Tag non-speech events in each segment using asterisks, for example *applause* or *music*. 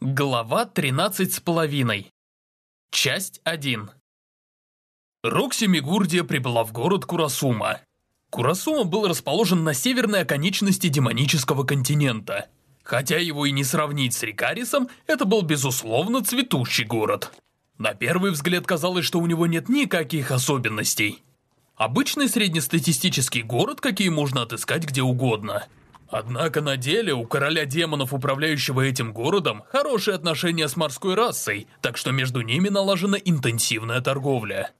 Глава 13 с половиной. Часть 1. Рокси Мигурдия прибыла в город Курасума. Курасума был расположен на северной оконечности демонического континента. Хотя его и не сравнить с Рикарисом, это был безусловно цветущий город. На первый взгляд казалось, что у него нет никаких особенностей. Обычный среднестатистический город, какие можно отыскать где угодно – Однако на деле у короля демонов, управляющего этим городом, хорошие отношения с морской расой, так что между ними налажена интенсивная торговля.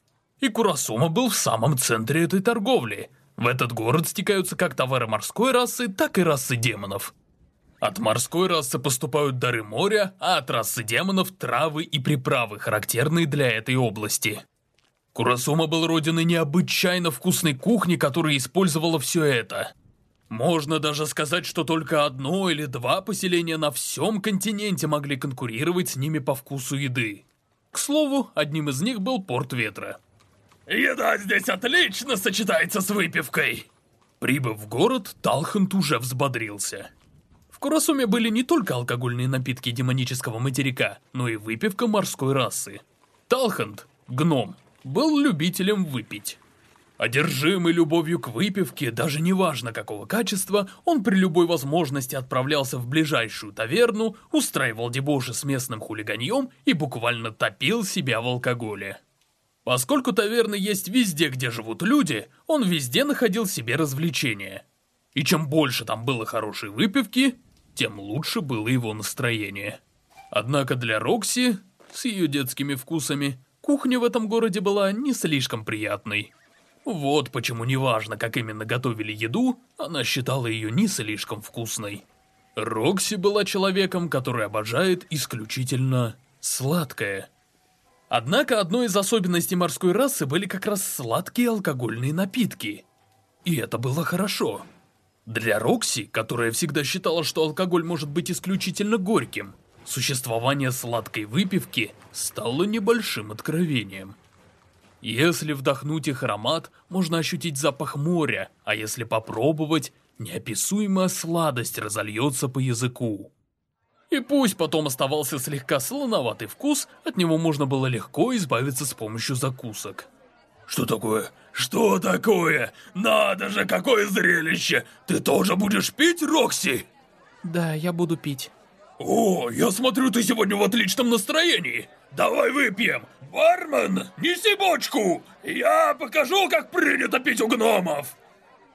И Курасума был в самом центре этой торговли. В этот город стекаются как товары морской расы, так и расы демонов. От морской расы поступают дары моря, а от расы демонов – травы и приправы, характерные для этой области. Курасума был родиной необычайно вкусной кухни, которая использовала все это – можно даже сказать, что только одно или два поселения на всем континенте могли конкурировать с ними по вкусу еды. К слову, одним из них был Порт Ветра. «Еда здесь отлично сочетается с выпивкой!» Прибыв в город, Талхант уже взбодрился. В Курасуме были не только алкогольные напитки демонического материка, но и выпивка морской расы. Талхант, гном, был любителем выпить. Одержимый любовью к выпивке, даже неважно какого качества, он при любой возможности отправлялся в ближайшую таверну, устраивал дебоши с местным хулиганьем и буквально топил себя в алкоголе. Поскольку таверны есть везде, где живут люди, он везде находил себе развлечения. И чем больше там было хорошей выпивки, тем лучше было его настроение. Однако для Рокси, с ее детскими вкусами, кухня в этом городе была не слишком приятной. Вот почему неважно, как именно готовили еду, она считала ее не слишком вкусной. Рокси была человеком, который обожает исключительно сладкое. Однако одной из особенностей морской расы были как раз сладкие алкогольные напитки. И это было хорошо. Для Рокси, которая всегда считала, что алкоголь может быть исключительно горьким, существование сладкой выпивки стало небольшим откровением. Если вдохнуть их аромат, можно ощутить запах моря, а если попробовать, неописуемая сладость разольется по языку. И пусть потом оставался слегка солоноватый вкус, от него можно было легко избавиться с помощью закусок. Что такое? Что такое? Надо же, какое зрелище! Ты тоже будешь пить, Рокси? Да, я буду пить. О, я смотрю, ты сегодня в отличном настроении. Давай выпьем. Бармен, неси бочку. Я покажу, как принято пить у гномов.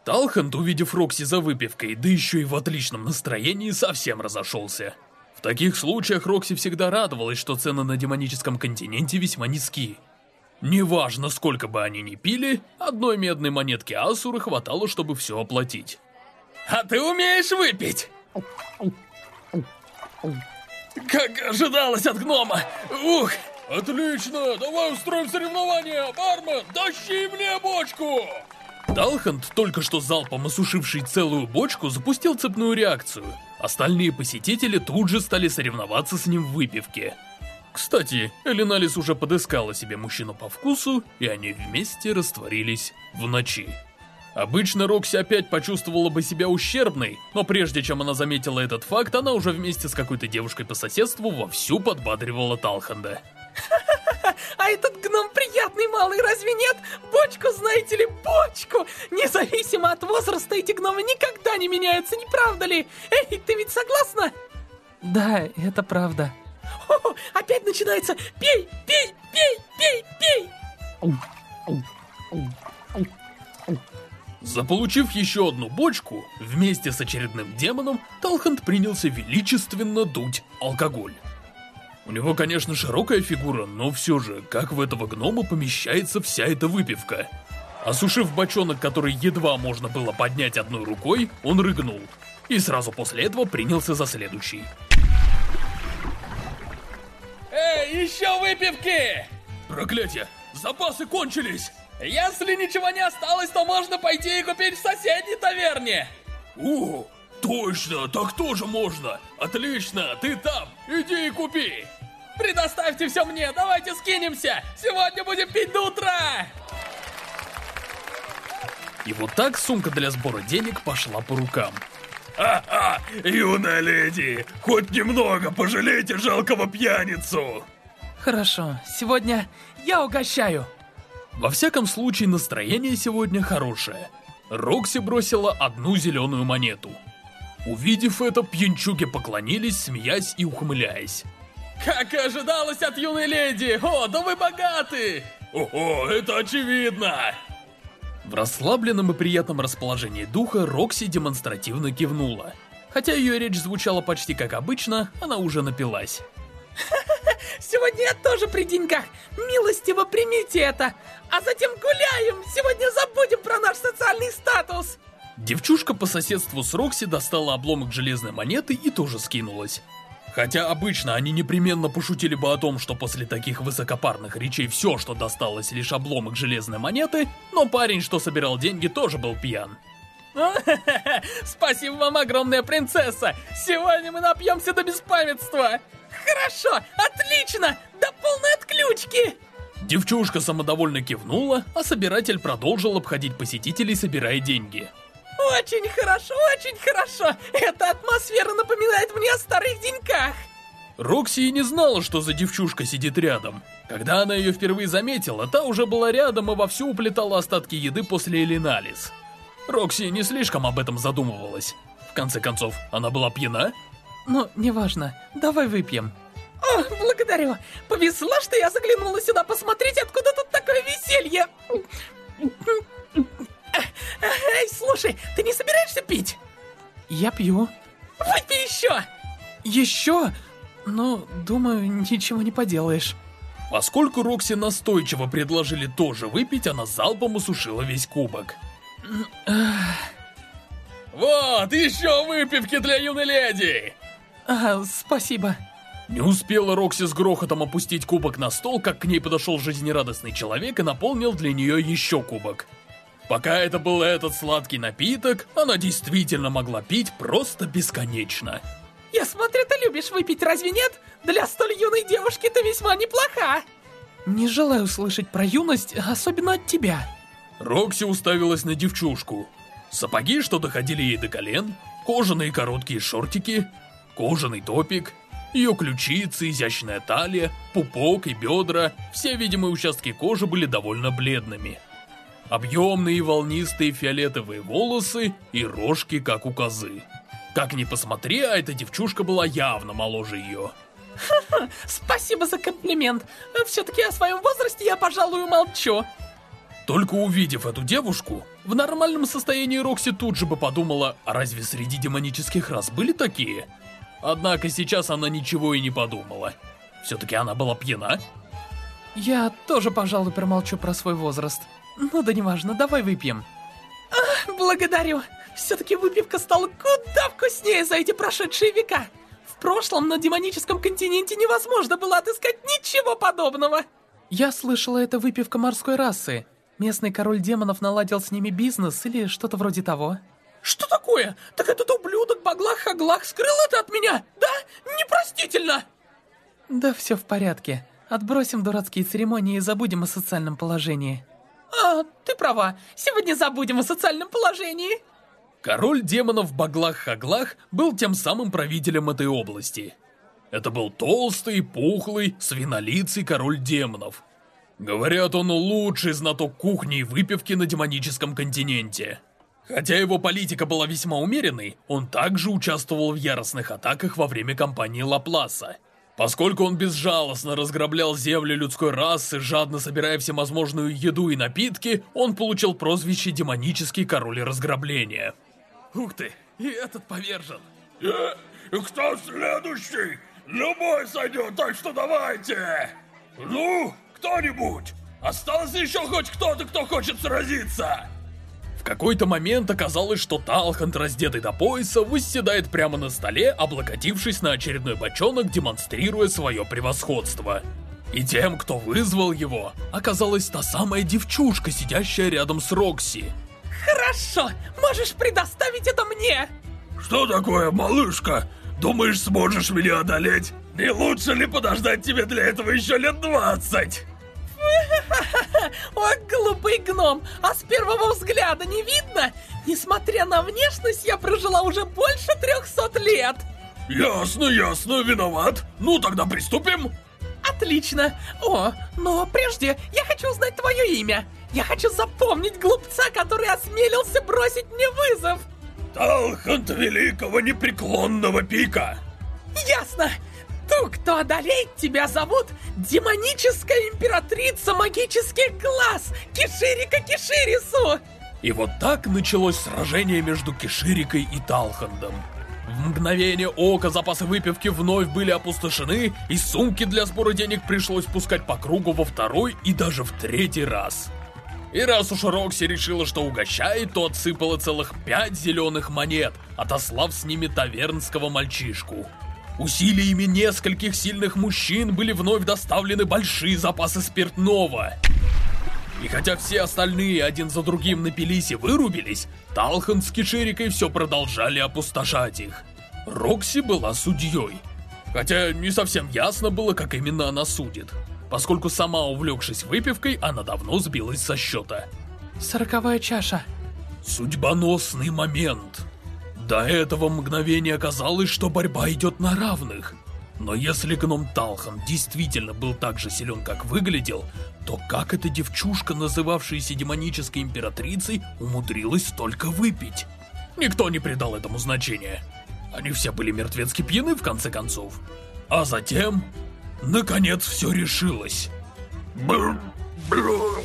Талхант, увидев Рокси за выпивкой, да еще и в отличном настроении, совсем разошелся. В таких случаях Рокси всегда радовалась, что цены на демоническом континенте весьма низки. Неважно, сколько бы они ни пили, одной медной монетки Асуры хватало, чтобы все оплатить. «А ты умеешь выпить?» Как ожидалось от гнома! Ух! Отлично! Давай устроим соревнование! Бармен, тащи мне бочку! Талхант, только что залпом осушивший целую бочку, запустил цепную реакцию. Остальные посетители тут же стали соревноваться с ним в выпивке. Кстати, Элиналис уже подыскала себе мужчину по вкусу, и они вместе растворились в ночи. Обычно Рокси опять почувствовала бы себя ущербной, но прежде чем она заметила этот факт, она уже вместе с какой-то девушкой по соседству вовсю подбадривала Талханда. А этот гном приятный малый, разве нет? Бочку, знаете ли, бочку! Независимо от возраста эти гномы никогда не меняются, не правда ли? Эй, ты ведь согласна? Да, это правда. О, опять начинается! Пей, пей, пей, пей, пей! Заполучив еще одну бочку, вместе с очередным демоном, Талхант принялся величественно дуть алкоголь. У него, конечно, широкая фигура, но все же, как в этого гнома помещается вся эта выпивка? Осушив бочонок, который едва можно было поднять одной рукой, он рыгнул. И сразу после этого принялся за следующий. Эй, еще выпивки! Проклятие! Запасы кончились! Если ничего не осталось, то можно пойти и купить в соседней таверне. О, точно, так тоже можно. Отлично, ты там, иди и купи. Предоставьте все мне, давайте скинемся. Сегодня будем пить до утра. И вот так сумка для сбора денег пошла по рукам. Ха-ха! Юная леди, хоть немного пожалейте жалкого пьяницу! Хорошо, сегодня я угощаю. Во всяком случае, настроение сегодня хорошее. Рокси бросила одну зеленую монету. Увидев это, пьянчуги поклонились, смеясь и ухмыляясь. Как и ожидалось от юной леди! О, да вы богаты! Ого, это очевидно! В расслабленном и приятном расположении духа Рокси демонстративно кивнула. Хотя ее речь звучала почти как обычно, она уже напилась. Сегодня я тоже при деньгах. Милостиво примите это. А затем гуляем. Сегодня забудем про наш социальный статус. Девчушка по соседству с Рокси достала обломок железной монеты и тоже скинулась. Хотя обычно они непременно пошутили бы о том, что после таких высокопарных речей все, что досталось, лишь обломок железной монеты, но парень, что собирал деньги, тоже был пьян. *laughs* Спасибо вам огромная принцесса! Сегодня мы напьемся до беспамятства! Хорошо, отлично! До полной отключки! Девчушка самодовольно кивнула, а собиратель продолжил обходить посетителей, собирая деньги. Очень хорошо, очень хорошо! Эта атмосфера напоминает мне о старых деньках! Рокси и не знала, что за девчушка сидит рядом. Когда она ее впервые заметила, та уже была рядом и вовсю уплетала остатки еды после Элиналис. Рокси не слишком об этом задумывалась. В конце концов, она была пьяна? Ну, неважно. Давай выпьем. О, благодарю. Повезло, что я заглянула сюда посмотреть, откуда тут такое веселье. Эй, слушай, ты не собираешься пить? Я пью. Выпей еще! Еще? Ну, думаю, ничего не поделаешь. Поскольку Рокси настойчиво предложили тоже выпить, она залпом усушила весь кубок. Вот, еще выпивки для юной леди! А, спасибо. Не успела Рокси с грохотом опустить кубок на стол, как к ней подошел жизнерадостный человек и наполнил для нее еще кубок. Пока это был этот сладкий напиток, она действительно могла пить просто бесконечно. Я смотрю, ты любишь выпить, разве нет? Для столь юной девушки ты весьма неплоха. Не желаю слышать про юность, особенно от тебя. Рокси уставилась на девчушку. Сапоги, что доходили ей до колен, кожаные короткие шортики, кожаный топик, ее ключицы, изящная талия, пупок и бедра, все видимые участки кожи были довольно бледными. Объемные волнистые фиолетовые волосы и рожки, как у козы. Как ни посмотри, а эта девчушка была явно моложе ее. Ха-ха, спасибо за комплимент. Все-таки о своем возрасте я, пожалуй, молчу. Только увидев эту девушку, в нормальном состоянии Рокси тут же бы подумала, а разве среди демонических рас были такие? Однако сейчас она ничего и не подумала. Все-таки она была пьяна. Я тоже, пожалуй, промолчу про свой возраст. Ну да неважно, давай выпьем. А, благодарю. Все-таки выпивка стала куда вкуснее за эти прошедшие века. В прошлом на демоническом континенте невозможно было отыскать ничего подобного. Я слышала, это выпивка морской расы. Местный король демонов наладил с ними бизнес или что-то вроде того. Что такое? Так этот ублюдок Баглах-Хаглах скрыл это от меня? Да? Непростительно! Да все в порядке. Отбросим дурацкие церемонии и забудем о социальном положении. А, ты права. Сегодня забудем о социальном положении. Король демонов Баглах-Хаглах был тем самым правителем этой области. Это был толстый, пухлый, свинолицый король демонов. Говорят, он лучший знаток кухни и выпивки на демоническом континенте. Хотя его политика была весьма умеренной, он также участвовал в яростных атаках во время кампании Лапласа. Поскольку он безжалостно разграблял земли людской расы, жадно собирая всевозможную еду и напитки, он получил прозвище «Демонический король разграбления». Ух ты, и этот повержен. Э, кто следующий? Любой сойдет, так что давайте. Ну, кто-нибудь. Остался еще хоть кто-то, кто хочет сразиться. В какой-то момент оказалось, что Талхант, раздетый до пояса, восседает прямо на столе, облокотившись на очередной бочонок, демонстрируя свое превосходство. И тем, кто вызвал его, оказалась та самая девчушка, сидящая рядом с Рокси. Хорошо, можешь предоставить это мне. Что такое, малышка? Думаешь, сможешь меня одолеть? Не лучше ли подождать тебе для этого еще лет двадцать? *laughs* О, глупый гном! А с первого взгляда не видно? Несмотря на внешность, я прожила уже больше трехсот лет! Ясно, ясно, виноват. Ну, тогда приступим. Отлично! О, но прежде я хочу узнать твое имя. Я хочу запомнить глупца, который осмелился бросить мне вызов. Талхант Великого Непреклонного Пика. Ясно! Ту, кто одолеет тебя, зовут Демоническая Императрица Магических Глаз Киширика Киширису! И вот так началось сражение между Киширикой и Талхандом. В мгновение ока запасы выпивки вновь были опустошены, и сумки для сбора денег пришлось пускать по кругу во второй и даже в третий раз. И раз уж Рокси решила, что угощает, то отсыпала целых пять зеленых монет, отослав с ними тавернского мальчишку. Усилиями нескольких сильных мужчин были вновь доставлены большие запасы спиртного. И хотя все остальные один за другим напились и вырубились, Талхан с Киширикой все продолжали опустошать их. Рокси была судьей. Хотя не совсем ясно было, как именно она судит. Поскольку сама увлекшись выпивкой, она давно сбилась со счета. Сороковая чаша. Судьбоносный момент. До этого мгновения казалось, что борьба идет на равных. Но если гном Талхан действительно был так же силен, как выглядел, то как эта девчушка, называвшаяся демонической императрицей, умудрилась столько выпить? Никто не придал этому значения. Они все были мертвецки пьяны, в конце концов. А затем, наконец, все решилось. Бррр, бррр.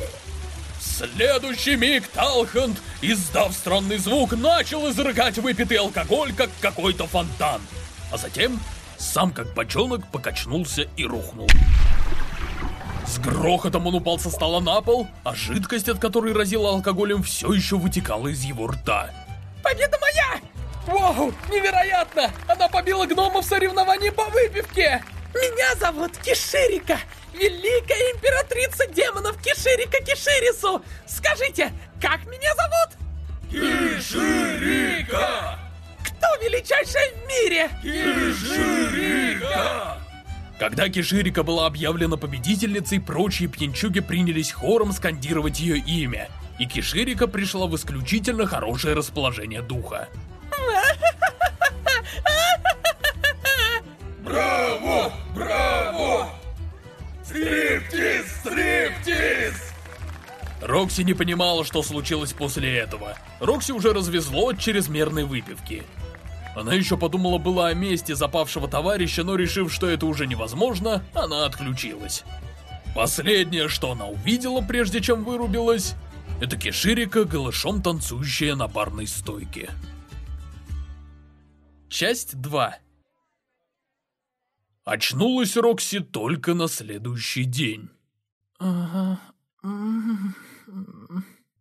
Следующий миг Талхант, издав странный звук, начал изрыгать выпитый алкоголь, как какой-то фонтан. А затем, сам как бочонок, покачнулся и рухнул. С грохотом он упал со стола на пол, а жидкость, от которой разила алкоголем, все еще вытекала из его рта. Победа моя! Вау, невероятно! Она побила гнома в соревновании по выпивке! Меня зовут Киширика, великая императрица демонов Киширика Киширису! Скажите, как меня зовут? Киширика! Кто величайшая в мире? Киширика! Когда Киширика была объявлена победительницей, прочие пьянчуги принялись хором скандировать ее имя. И Киширика пришла в исключительно хорошее расположение духа. *laughs* Браво! Браво! Стриптиз! Стриптиз! Рокси не понимала, что случилось после этого. Рокси уже развезло от чрезмерной выпивки. Она еще подумала было о месте запавшего товарища, но решив, что это уже невозможно, она отключилась. Последнее, что она увидела, прежде чем вырубилась, это Киширика, голышом танцующая на барной стойке. Часть 2 Очнулась Рокси только на следующий день.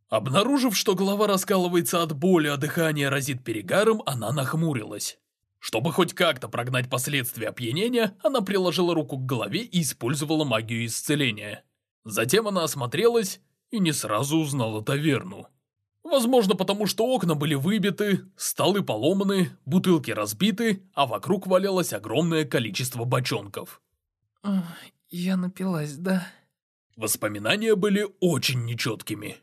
Обнаружив, что голова раскалывается от боли, а дыхание разит перегаром, она нахмурилась. Чтобы хоть как-то прогнать последствия опьянения, она приложила руку к голове и использовала магию исцеления. Затем она осмотрелась и не сразу узнала таверну. Возможно, потому что окна были выбиты, столы поломаны, бутылки разбиты, а вокруг валялось огромное количество бочонков. Я напилась, да? Воспоминания были очень нечеткими.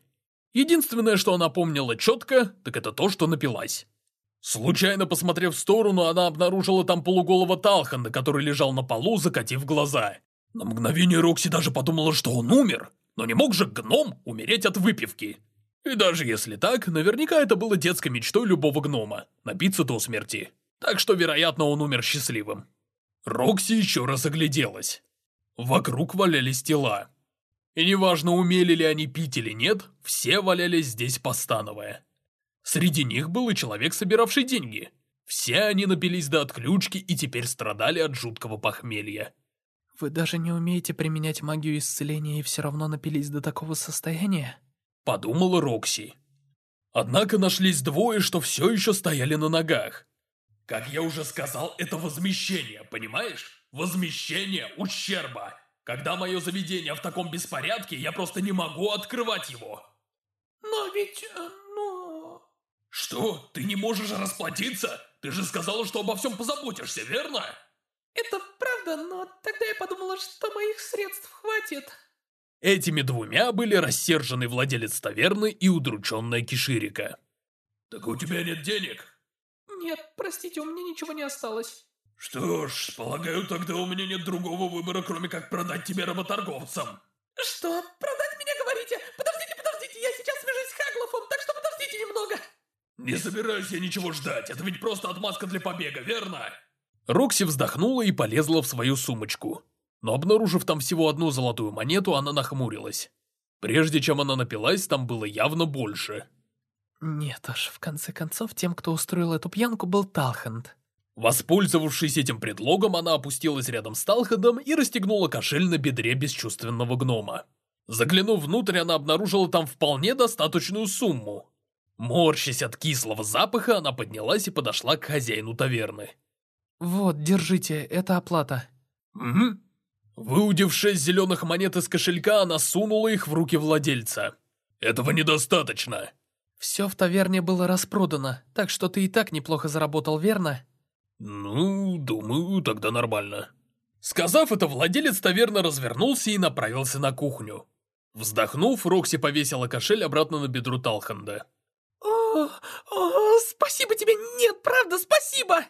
Единственное, что она помнила четко, так это то, что напилась. Случайно посмотрев в сторону, она обнаружила там полуголого Талхана, который лежал на полу, закатив глаза. На мгновение Рокси даже подумала, что он умер, но не мог же гном умереть от выпивки. И даже если так, наверняка это было детской мечтой любого гнома – напиться до смерти. Так что, вероятно, он умер счастливым. Рокси еще раз огляделась. Вокруг валялись тела. И неважно, умели ли они пить или нет, все валялись здесь постановая. Среди них был и человек, собиравший деньги. Все они напились до отключки и теперь страдали от жуткого похмелья. Вы даже не умеете применять магию исцеления и все равно напились до такого состояния? Подумала Рокси. Однако нашлись двое, что все еще стояли на ногах. Как я уже сказал, это возмещение, понимаешь? Возмещение ущерба. Когда мое заведение в таком беспорядке, я просто не могу открывать его. Но ведь, э, ну... Что? Ты не можешь расплатиться? Ты же сказала, что обо всем позаботишься, верно? Это правда, но тогда я подумала, что моих средств хватит. Этими двумя были рассерженный владелец таверны и удрученная Киширика. «Так у тебя нет денег?» Нет, простите, у меня ничего не осталось. Что ж, полагаю, тогда у меня нет другого выбора, кроме как продать тебя работорговцам. Что? Продать меня, говорите? Подождите, подождите, я сейчас свяжусь с Хаглофом, так что подождите немного. Не собираюсь я ничего ждать, это ведь просто отмазка для побега, верно? Рокси вздохнула и полезла в свою сумочку. Но обнаружив там всего одну золотую монету, она нахмурилась. Прежде чем она напилась, там было явно больше. Нет уж, в конце концов, тем, кто устроил эту пьянку, был Талханд. Воспользовавшись этим предлогом, она опустилась рядом с Талхадом и расстегнула кошель на бедре бесчувственного гнома. Заглянув внутрь, она обнаружила там вполне достаточную сумму. Морщась от кислого запаха, она поднялась и подошла к хозяину таверны. «Вот, держите, это оплата». «Угу». Выудив шесть зеленых монет из кошелька, она сунула их в руки владельца. «Этого недостаточно». «Все в таверне было распродано, так что ты и так неплохо заработал, верно?» «Ну, думаю, тогда нормально». Сказав это, владелец таверны развернулся и направился на кухню. Вздохнув, Рокси повесила кошель обратно на бедро Талханда. О, о, спасибо тебе, нет, правда, спасибо!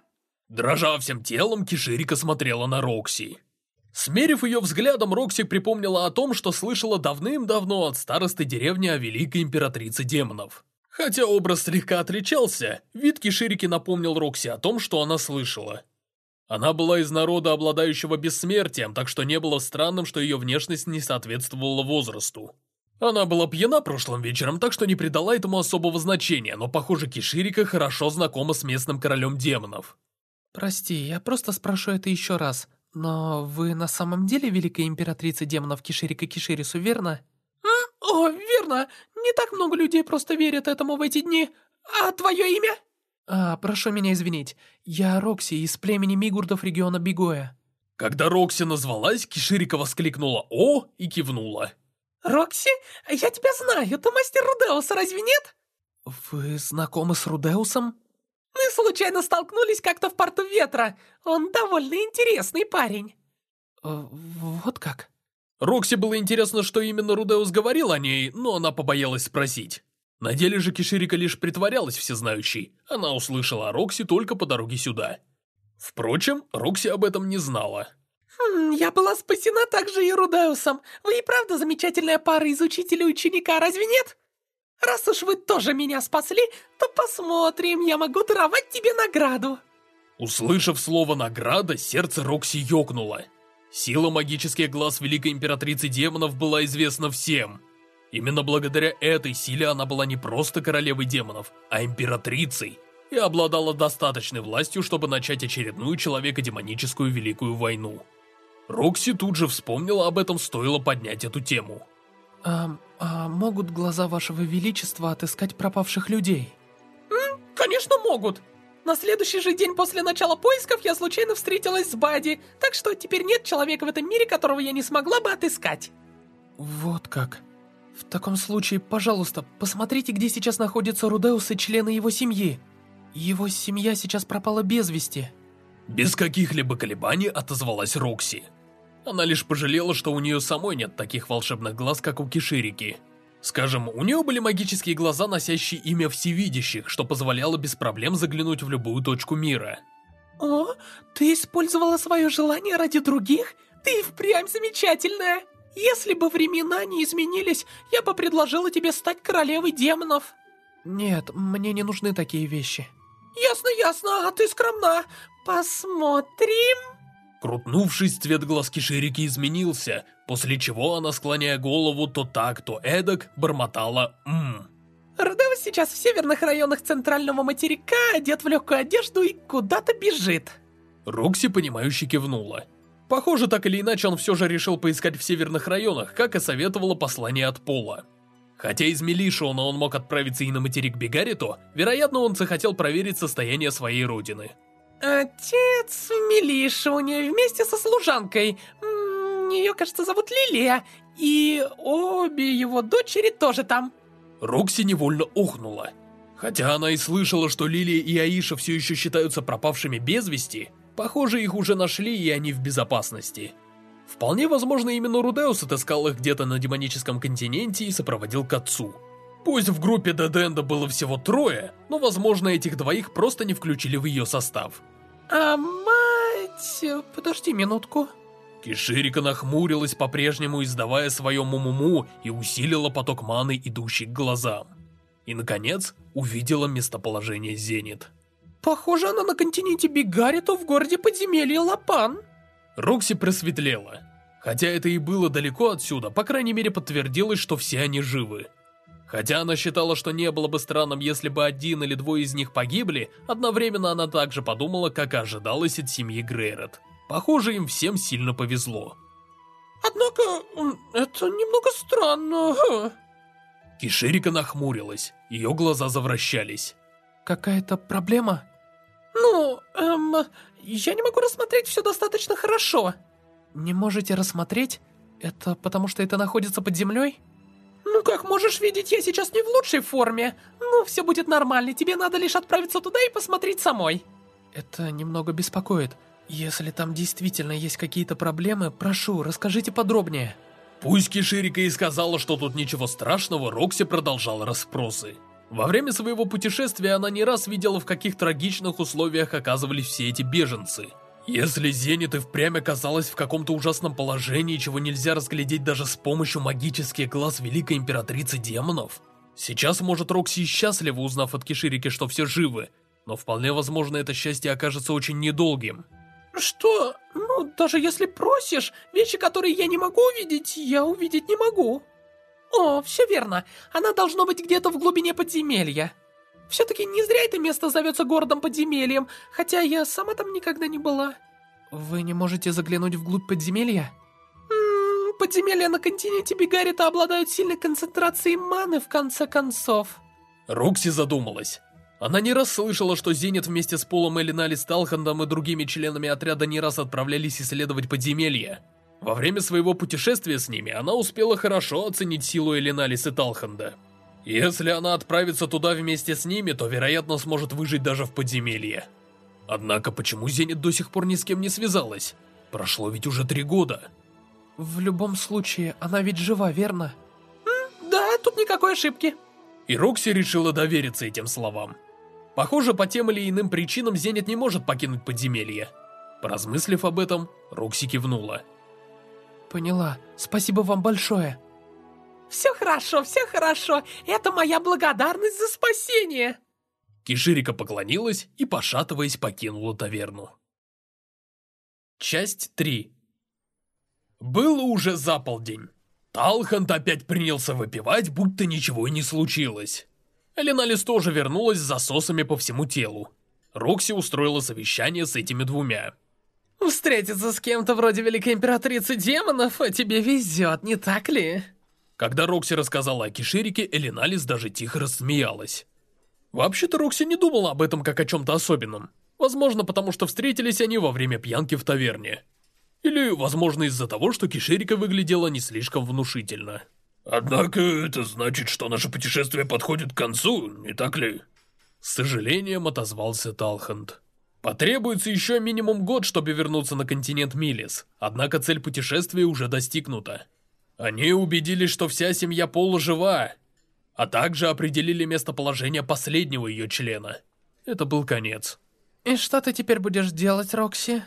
Дрожа всем телом, Киширика смотрела на Рокси. Смерив ее взглядом, Рокси припомнила о том, что слышала давным-давно от старосты деревни о великой императрице демонов. Хотя образ слегка отличался, вид Киширики напомнил Рокси о том, что она слышала. Она была из народа, обладающего бессмертием, так что не было странным, что ее внешность не соответствовала возрасту. Она была пьяна прошлым вечером, так что не придала этому особого значения, но, похоже, Киширика хорошо знакома с местным королем демонов. «Прости, я просто спрошу это еще раз. Но вы на самом деле великая императрица демонов Киширика Киширису, верно?» «О, верно. Не так много людей просто верят этому в эти дни. А твое имя?» «А, прошу меня извинить. Я Рокси из племени Мигурдов региона Бигоя». Когда Рокси назвалась, Киширика воскликнула «О!» и кивнула. «Рокси? Я тебя знаю, ты мастер Рудеуса, разве нет?» «Вы знакомы с Рудеусом?» «Мы случайно столкнулись как-то в порту ветра. Он довольно интересный парень». Э, «Вот как?» Рокси было интересно, что именно Рудеус говорил о ней, но она побоялась спросить. На деле же Киширика лишь притворялась всезнающей. Она услышала о Рокси только по дороге сюда. Впрочем, Рокси об этом не знала. Хм, я была спасена также и Рудеусом. Вы и правда замечательная пара из учителя и ученика, разве нет? Раз уж вы тоже меня спасли, то посмотрим, я могу даровать тебе награду. Услышав слово «награда», сердце Рокси ёкнуло. Сила магических глаз Великой Императрицы Демонов была известна всем. Именно благодаря этой силе она была не просто королевой демонов, а императрицей, и обладала достаточной властью, чтобы начать очередную человеко-демоническую Великую войну. Рокси тут же вспомнила об этом, стоило поднять эту тему. А, а могут глаза вашего величества отыскать пропавших людей? М, конечно могут. На следующий же день после начала поисков я случайно встретилась с Бади, так что теперь нет человека в этом мире, которого я не смогла бы отыскать. Вот как. В таком случае, пожалуйста, посмотрите, где сейчас находятся Рудеус и члены его семьи. Его семья сейчас пропала без вести. Без каких-либо колебаний отозвалась Рокси. Она лишь пожалела, что у нее самой нет таких волшебных глаз, как у Киширики. Скажем, у нее были магические глаза, носящие имя Всевидящих, что позволяло без проблем заглянуть в любую точку мира. О, ты использовала свое желание ради других? Ты впрямь замечательная! Если бы времена не изменились, я бы предложила тебе стать королевой демонов. Нет, мне не нужны такие вещи. Ясно, ясно, а ты скромна. Посмотрим... Крутнувшись, цвет глаз Киширики изменился, после чего она, склоняя голову то так, то эдак, бормотала «ммм». Родеус сейчас в северных районах центрального материка, одет в легкую одежду и куда-то бежит. Рокси, понимающе кивнула. Похоже, так или иначе, он все же решил поискать в северных районах, как и советовало послание от Пола. Хотя из Мелишиона он мог отправиться и на материк Бегарито, вероятно, он захотел проверить состояние своей родины. Отец в Милишуне вместе со служанкой. Ее, кажется, зовут Лилия. И обе его дочери тоже там. Рокси невольно ухнула. Хотя она и слышала, что Лилия и Аиша все еще считаются пропавшими без вести, похоже, их уже нашли и они в безопасности. Вполне возможно, именно Рудеус отыскал их где-то на демоническом континенте и сопроводил к отцу. Пусть в группе Деденда было всего трое, но, возможно, этих двоих просто не включили в ее состав. А мать... Подожди минутку. Киширика нахмурилась, по-прежнему издавая свое мумуму и усилила поток маны, идущий к глазам. И, наконец, увидела местоположение Зенит. Похоже, она на континенте Бигарито в городе подземелья Лапан. Рокси просветлела. Хотя это и было далеко отсюда, по крайней мере подтвердилось, что все они живы. Хотя она считала, что не было бы странным, если бы один или двое из них погибли, одновременно она также подумала, как и ожидалось от семьи Грейрот. Похоже, им всем сильно повезло. Однако, это немного странно. Киширика нахмурилась, ее глаза завращались. Какая-то проблема? Ну, эм, я не могу рассмотреть все достаточно хорошо. Не можете рассмотреть? Это потому что это находится под землей? Ну, как можешь видеть, я сейчас не в лучшей форме. Ну, все будет нормально, тебе надо лишь отправиться туда и посмотреть самой. Это немного беспокоит. Если там действительно есть какие-то проблемы, прошу, расскажите подробнее. Пусть Киширика и сказала, что тут ничего страшного, Рокси продолжала расспросы. Во время своего путешествия она не раз видела, в каких трагичных условиях оказывались все эти беженцы. Если Зенит и впрямь оказалась в каком-то ужасном положении, чего нельзя разглядеть даже с помощью магических глаз Великой Императрицы Демонов, сейчас, может, Рокси счастлива, узнав от Киширики, что все живы, но вполне возможно, это счастье окажется очень недолгим. Что? Ну, даже если просишь, вещи, которые я не могу увидеть, я увидеть не могу. О, все верно. Она должно быть где-то в глубине подземелья. Все-таки не зря это место зовется городом подземельем, хотя я сама там никогда не была. Вы не можете заглянуть вглубь подземелья? М -м, подземелья на континенте Бигарита обладают сильной концентрацией маны, в конце концов. Рокси задумалась. Она не раз слышала, что Зенит вместе с Полом Элинали Сталхандом и другими членами отряда не раз отправлялись исследовать подземелья. Во время своего путешествия с ними она успела хорошо оценить силу Элиналис и Талханда. Если она отправится туда вместе с ними, то, вероятно, сможет выжить даже в подземелье. Однако, почему Зенит до сих пор ни с кем не связалась? Прошло ведь уже три года. В любом случае, она ведь жива, верно? М да, тут никакой ошибки. И Рокси решила довериться этим словам. Похоже, по тем или иным причинам Зенит не может покинуть подземелье. Поразмыслив об этом, Рокси кивнула. Поняла. Спасибо вам большое. Все хорошо, все хорошо. Это моя благодарность за спасение. Киширика поклонилась и, пошатываясь, покинула таверну. Часть 3 Было уже за полдень. Талхант опять принялся выпивать, будто ничего и не случилось. Эленалис тоже вернулась с засосами по всему телу. Рокси устроила совещание с этими двумя. Встретиться с кем-то вроде Великой Императрицы Демонов, а тебе везет, не так ли? Когда Рокси рассказала о Киширике, Эленалис даже тихо рассмеялась. Вообще-то Рокси не думала об этом как о чем-то особенном. Возможно, потому что встретились они во время пьянки в таверне. Или, возможно, из-за того, что Киширика выглядела не слишком внушительно. Однако это значит, что наше путешествие подходит к концу, не так ли? С сожалением отозвался Талхант. Потребуется еще минимум год, чтобы вернуться на континент Милис, однако цель путешествия уже достигнута. Они убедились, что вся семья Пола жива, а также определили местоположение последнего ее члена. Это был конец. И что ты теперь будешь делать, Рокси?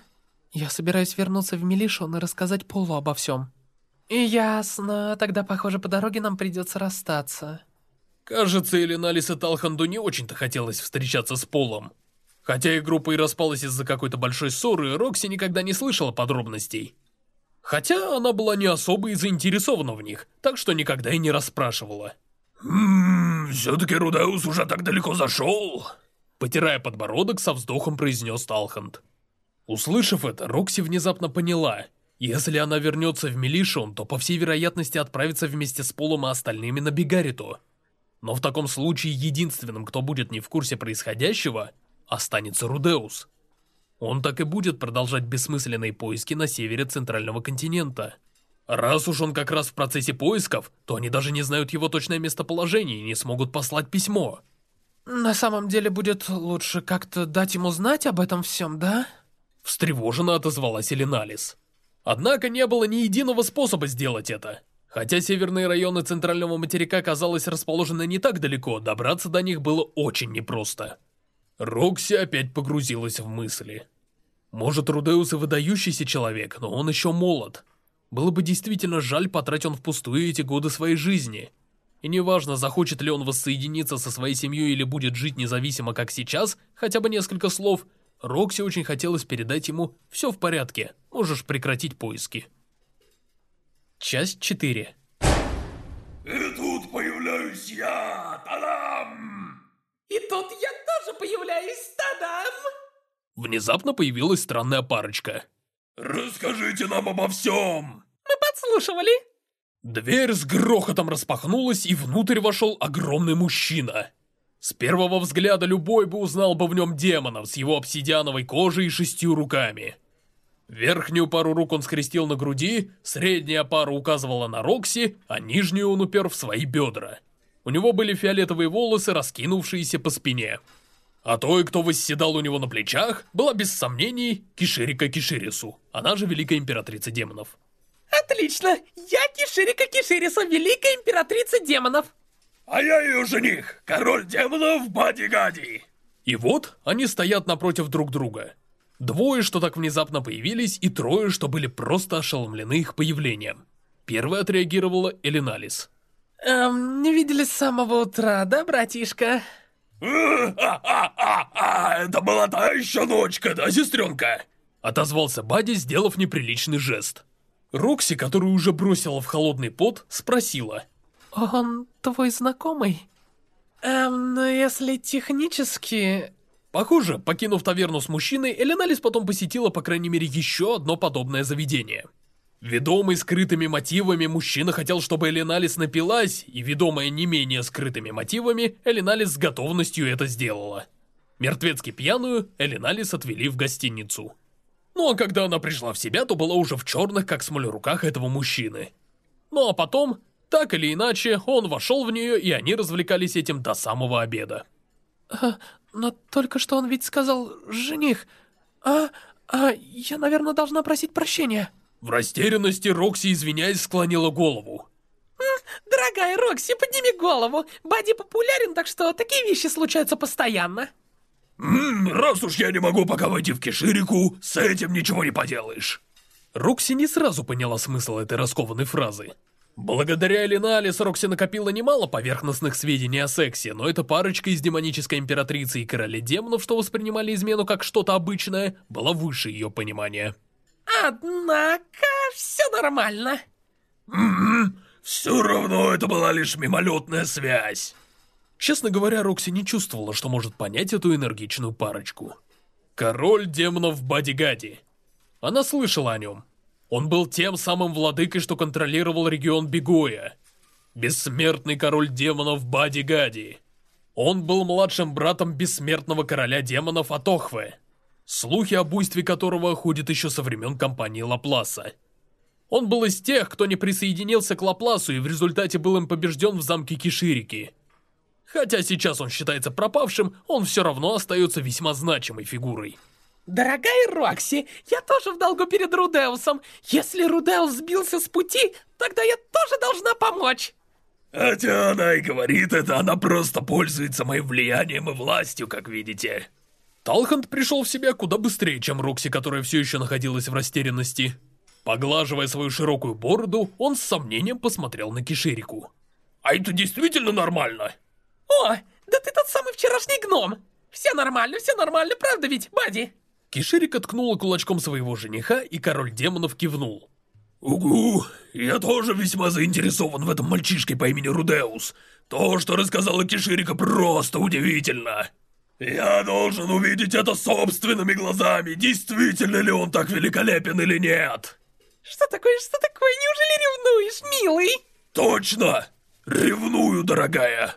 Я собираюсь вернуться в Милишон и рассказать Полу обо всем. «Ясно. Тогда, похоже, по дороге нам придется расстаться». Кажется, Элиналис и Талханду не очень-то хотелось встречаться с Полом. Хотя и группа и распалась из-за какой-то большой ссоры, Рокси никогда не слышала подробностей. Хотя она была не особо и заинтересована в них, так что никогда и не расспрашивала. «Ммм, все-таки Рудеус уже так далеко зашел?» Потирая подбородок, со вздохом произнес Талханд. Услышав это, Рокси внезапно поняла – если она вернется в Милишон, то по всей вероятности отправится вместе с Полом и остальными на Бигариту. Но в таком случае единственным, кто будет не в курсе происходящего, останется Рудеус. Он так и будет продолжать бессмысленные поиски на севере Центрального континента. Раз уж он как раз в процессе поисков, то они даже не знают его точное местоположение и не смогут послать письмо. На самом деле будет лучше как-то дать ему знать об этом всем, да? Встревоженно отозвалась Элиналис. Однако не было ни единого способа сделать это. Хотя северные районы центрального материка, казалось, расположены не так далеко, добраться до них было очень непросто. Рокси опять погрузилась в мысли. Может, Рудеус и выдающийся человек, но он еще молод. Было бы действительно жаль потратить он впустую эти годы своей жизни. И неважно, захочет ли он воссоединиться со своей семьей или будет жить независимо, как сейчас, хотя бы несколько слов, Рокси очень хотелось передать ему «все в порядке, можешь прекратить поиски». Часть 4 И тут появляюсь я, та-дам! И тут я тоже появляюсь, тадам! Внезапно появилась странная парочка. Расскажите нам обо всем! Мы подслушивали. Дверь с грохотом распахнулась, и внутрь вошел огромный мужчина. С первого взгляда любой бы узнал бы в нем демонов с его обсидиановой кожей и шестью руками. Верхнюю пару рук он скрестил на груди, средняя пара указывала на Рокси, а нижнюю он упер в свои бедра. У него были фиолетовые волосы, раскинувшиеся по спине. А той, кто восседал у него на плечах, была без сомнений Киширика Киширису, она же Великая Императрица Демонов. Отлично! Я Киширика Кишириса, великая императрица демонов. А я ее жених, король демонов Бади-Гади. И вот они стоят напротив друг друга. Двое, что так внезапно появились, и трое, что были просто ошеломлены их появлением. Первой отреагировала Элиналис. Эм, не видели с самого утра, да, братишка? *laughs* Это была та еще ночка, да, сестренка? Отозвался Бади, сделав неприличный жест. Рокси, которую уже бросила в холодный пот, спросила. Он твой знакомый? Эм, но если технически... Похоже, покинув таверну с мужчиной, Эленалис потом посетила, по крайней мере, еще одно подобное заведение. Ведомый скрытыми мотивами, мужчина хотел, чтобы Эленалис напилась, и ведомая не менее скрытыми мотивами, Эленалис с готовностью это сделала. Мертвецки пьяную Эленалис отвели в гостиницу. Ну а когда она пришла в себя, то была уже в черных, как смоль, руках этого мужчины. Ну а потом, так или иначе, он вошел в нее, и они развлекались этим до самого обеда. А, но только что он ведь сказал «жених». А, а, я, наверное, должна просить прощения. В растерянности Рокси, извиняясь, склонила голову. Дорогая Рокси, подними голову. Бади популярен, так что такие вещи случаются постоянно. М, раз уж я не могу пока войти в Киширику, с этим ничего не поделаешь. Рокси не сразу поняла смысл этой раскованной фразы. Благодаря Элиналис Рокси накопила немало поверхностных сведений о сексе, но эта парочка из демонической императрицы и короля демонов, что воспринимали измену как что-то обычное, была выше ее понимания. Однако, все нормально. Все равно это была лишь мимолетная связь. Честно говоря, Рокси не чувствовала, что может понять эту энергичную парочку. Король демонов Бадигади. Она слышала о нем. Он был тем самым владыкой, что контролировал регион Бегоя. Бессмертный король демонов Бадигади. Он был младшим братом бессмертного короля демонов Атохве, слухи о буйстве которого ходят еще со времен кампании Лапласа. Он был из тех, кто не присоединился к Лапласу и в результате был им побежден в замке Киширики. Хотя сейчас он считается пропавшим, он все равно остается весьма значимой фигурой. Дорогая Рокси, я тоже в долгу перед Рудеусом. Если Рудеус сбился с пути, тогда я тоже должна помочь. Хотя она и говорит это, она просто пользуется моим влиянием и властью, как видите. Талхант пришел в себя куда быстрее, чем Рокси, которая все еще находилась в растерянности. Поглаживая свою широкую бороду, он с сомнением посмотрел на Киширику. А это действительно нормально? О, да ты тот самый вчерашний гном. Все нормально, все нормально, правда ведь, Бади? Киширика ткнула кулачком своего жениха, и король демонов кивнул. Угу, я тоже весьма заинтересован в этом мальчишке по имени Рудеус. То, что рассказала Киширика, просто удивительно. Я должен увидеть это собственными глазами, действительно ли он так великолепен или нет. Что такое, что такое? Неужели ревнуешь, милый? Точно! Ревную, дорогая.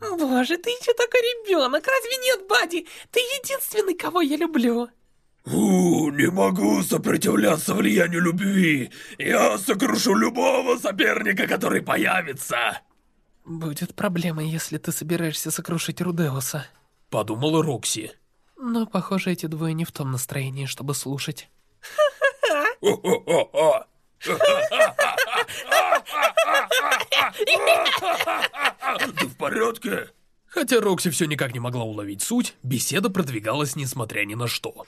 Боже, ты еще такой ребенок, разве нет, Бади? Ты единственный, кого я люблю. У, не могу сопротивляться влиянию любви. Я сокрушу любого соперника, который появится. Будет проблема, если ты собираешься сокрушить Рудеуса. Подумала Рокси. Но, похоже, эти двое не в том настроении, чтобы слушать. *laughs* Ты в порядке? Хотя Рокси все никак не могла уловить суть, беседа продвигалась несмотря ни на что.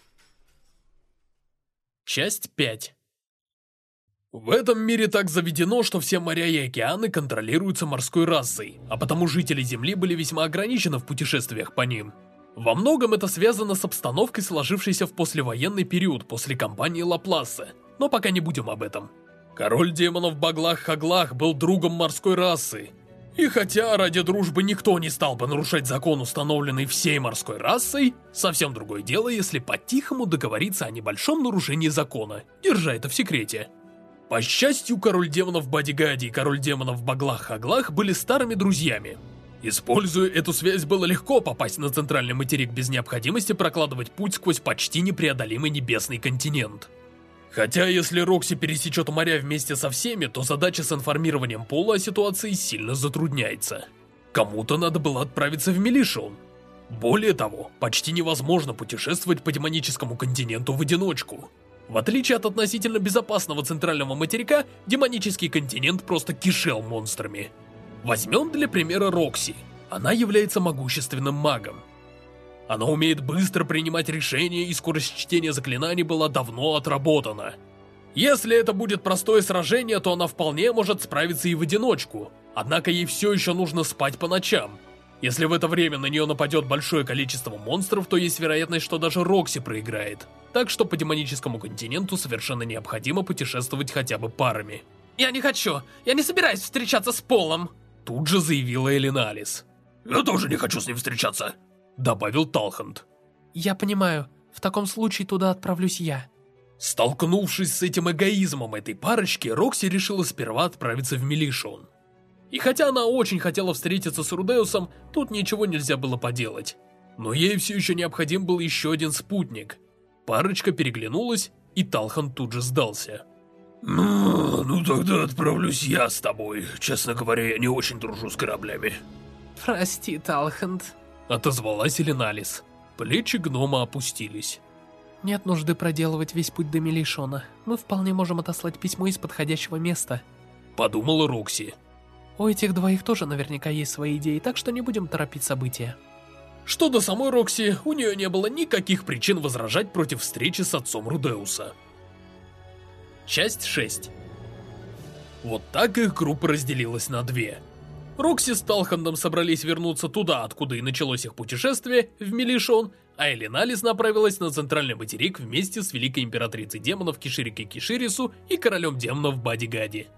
Часть 5 В этом мире так заведено, что все моря и океаны контролируются морской расой, а потому жители Земли были весьма ограничены в путешествиях по ним. Во многом это связано с обстановкой, сложившейся в послевоенный период после кампании Лапласа, но пока не будем об этом. Король демонов Баглах-Хаглах был другом морской расы. И хотя ради дружбы никто не стал бы нарушать закон, установленный всей морской расой, совсем другое дело, если по-тихому договориться о небольшом нарушении закона, держа это в секрете. По счастью, король демонов Бадигади и король демонов Баглах-Хаглах были старыми друзьями. Используя эту связь, было легко попасть на центральный материк без необходимости прокладывать путь сквозь почти непреодолимый небесный континент. Хотя, если Рокси пересечет моря вместе со всеми, то задача с информированием Пола о ситуации сильно затрудняется. Кому-то надо было отправиться в Мелишон. Более того, почти невозможно путешествовать по демоническому континенту в одиночку. В отличие от относительно безопасного центрального материка, демонический континент просто кишел монстрами. Возьмем для примера Рокси. Она является могущественным магом. Она умеет быстро принимать решения, и скорость чтения заклинаний была давно отработана. Если это будет простое сражение, то она вполне может справиться и в одиночку. Однако ей все еще нужно спать по ночам. Если в это время на нее нападет большое количество монстров, то есть вероятность, что даже Рокси проиграет. Так что по демоническому континенту совершенно необходимо путешествовать хотя бы парами. Я не хочу. Я не собираюсь встречаться с Полом. Тут же заявила Элиналис. Я тоже не хочу с ним встречаться. Добавил Талхант. Я понимаю, в таком случае туда отправлюсь я. Столкнувшись с этим эгоизмом этой парочки, Рокси решила сперва отправиться в Милишон. И хотя она очень хотела встретиться с Рудеусом, тут ничего нельзя было поделать. Но ей все еще необходим был еще один спутник. Парочка переглянулась, и Талхан тут же сдался. Ну, ну тогда отправлюсь я с тобой. Честно говоря, я не очень дружу с кораблями. Прости, Талхант. Отозвалась Эленалис. Плечи гнома опустились. Нет нужды проделывать весь путь до Мелишона. Мы вполне можем отослать письмо из подходящего места. Подумала Рокси. У этих двоих тоже наверняка есть свои идеи, так что не будем торопить события. Что до самой Рокси, у нее не было никаких причин возражать против встречи с отцом Рудеуса. Часть 6 Вот так их группа разделилась на две. Рокси с Талхандом собрались вернуться туда, откуда и началось их путешествие, в Мелишон, а Элиналис направилась на центральный материк вместе с великой императрицей демонов Киширике Киширису и королем демонов Бадигади.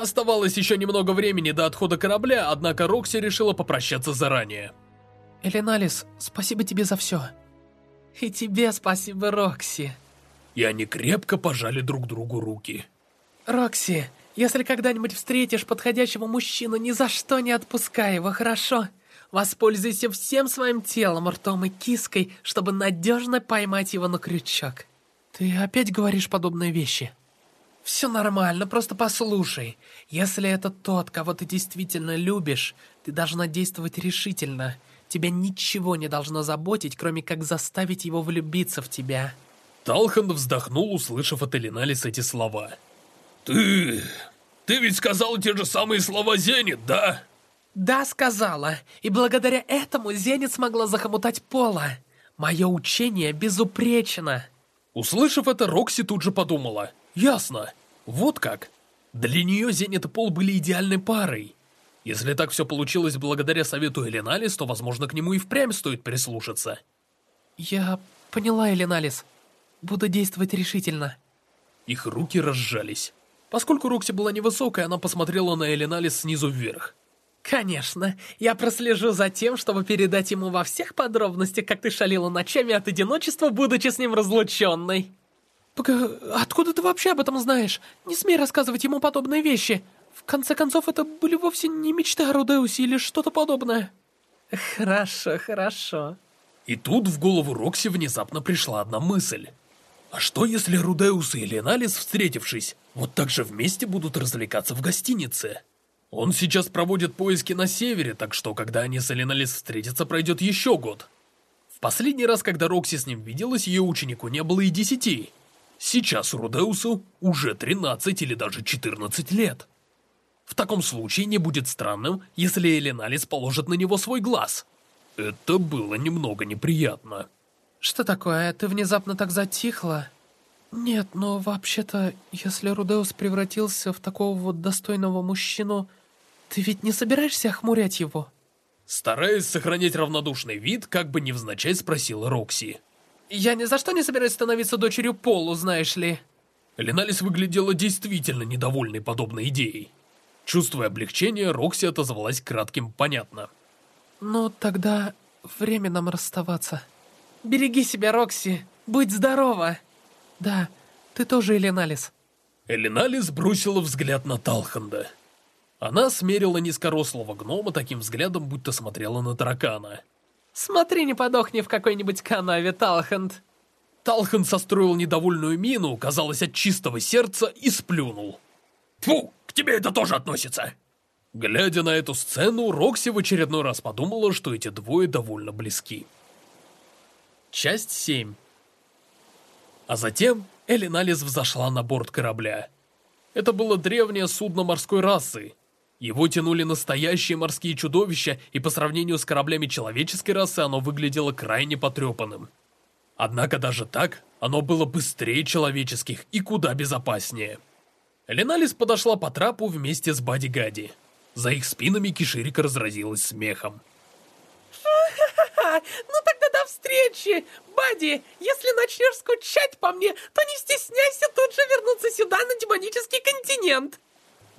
Оставалось еще немного времени до отхода корабля, однако Рокси решила попрощаться заранее. Элиналис, спасибо тебе за все. И тебе спасибо, Рокси. И они крепко пожали друг другу руки. Рокси, если когда-нибудь встретишь подходящего мужчину, ни за что не отпускай его, хорошо? Воспользуйся всем своим телом, ртом и киской, чтобы надежно поймать его на крючок. Ты опять говоришь подобные вещи? Все нормально, просто послушай. Если это тот, кого ты действительно любишь, ты должна действовать решительно. Тебя ничего не должно заботить, кроме как заставить его влюбиться в тебя. Талхан вздохнул, услышав от Элиналис эти слова. Ты... ты ведь сказала те же самые слова Зенит, да? Да, сказала. И благодаря этому Зенит смогла захомутать Пола. Мое учение безупречно. Услышав это, Рокси тут же подумала. Ясно. Вот как. Для нее Зенит и Пол были идеальной парой. Если так все получилось благодаря совету Элиналис, то, возможно, к нему и впрямь стоит прислушаться. Я поняла, Элиналис. Буду действовать решительно. Их руки разжались. Поскольку Рокси была невысокой, она посмотрела на Элиналис снизу вверх. Конечно, я прослежу за тем, чтобы передать ему во всех подробностях, как ты шалила ночами от одиночества, будучи с ним разлученной. Погода, откуда ты вообще об этом знаешь? Не смей рассказывать ему подобные вещи. В конце концов, это были вовсе не мечты о Рудеусе или что-то подобное. Хорошо, хорошо. И тут в голову Рокси внезапно пришла одна мысль. А что если Рудеус и Леналис, встретившись, вот так же вместе будут развлекаться в гостинице? Он сейчас проводит поиски на севере, так что, когда они с Леналис встретятся, пройдет еще год. В последний раз, когда Рокси с ним виделась, ее ученику не было и десяти. Сейчас Рудеусу уже 13 или даже 14 лет. В таком случае не будет странным, если Элиналис положит на него свой глаз. Это было немного неприятно. Что такое? Ты внезапно так затихла? Нет, но вообще-то, если Рудеус превратился в такого вот достойного мужчину, ты ведь не собираешься охмурять его? Стараясь сохранять равнодушный вид, как бы невзначай спросила Рокси. Я ни за что не собираюсь становиться дочерью Полу, знаешь ли. Леналис выглядела действительно недовольной подобной идеей. Чувствуя облегчение, Рокси отозвалась кратким «понятно». Ну, тогда время нам расставаться. Береги себя, Рокси. Будь здорова. Да, ты тоже Эленалис. Эленалис бросила взгляд на Талханда. Она смерила низкорослого гнома таким взглядом, будто смотрела на таракана. Смотри, не подохни в какой-нибудь канаве, Талханд. Талханд состроил недовольную мину, казалось, от чистого сердца, и сплюнул. Фу, к тебе это тоже относится. Глядя на эту сцену, Рокси в очередной раз подумала, что эти двое довольно близки. Часть 7 А затем Элиналис взошла на борт корабля. Это было древнее судно морской расы. Его тянули настоящие морские чудовища, и по сравнению с кораблями человеческой расы оно выглядело крайне потрепанным. Однако даже так, оно было быстрее человеческих и куда безопаснее. Леналис подошла по трапу вместе с Бади-Гади. За их спинами Киширика разразилась смехом. *laughs* Ну тогда до встречи! Бади, если начнешь скучать по мне, то не стесняйся тут же вернуться сюда, на демонический континент.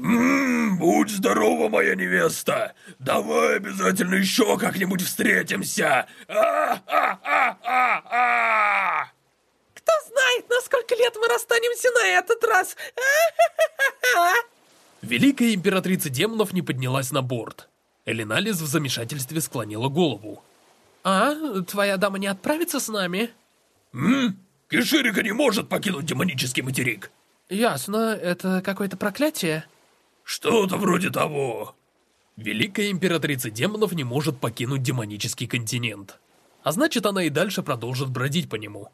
Ммм, будь здорова, моя невеста! Давай обязательно еще как-нибудь встретимся! А-а-а-а-а! Кто знает, на сколько лет мы расстанемся на этот раз! *laughs* Великая императрица демонов не поднялась на борт. Элиналис в замешательстве склонила голову. А, твоя дама не отправится с нами? М? Киширика не может покинуть демонический материк. Ясно, это какое-то проклятие? Что-то вроде того. Великая императрица демонов не может покинуть демонический континент. А значит, она и дальше продолжит бродить по нему.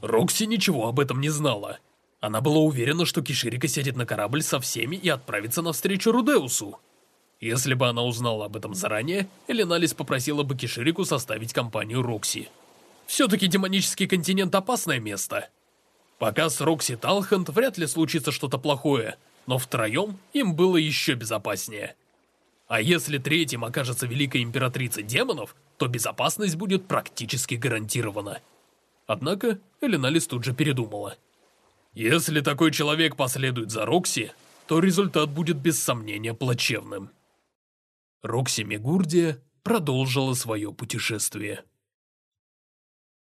Рокси ничего об этом не знала. Она была уверена, что Киширика сядет на корабль со всеми и отправится навстречу Рудеусу. Если бы она узнала об этом заранее, Эленалис попросила бы Киширику составить компанию Рокси. Все-таки демонический континент опасное место. Пока с Рокси Талхант вряд ли случится что-то плохое, но втроем им было еще безопаснее. А если третьим окажется Великая Императрица Демонов, то безопасность будет практически гарантирована. Однако Эленалис тут же передумала. Если такой человек последует за Рокси, то результат будет без сомнения плачевным. Рокси Мегурдия продолжила свое путешествие.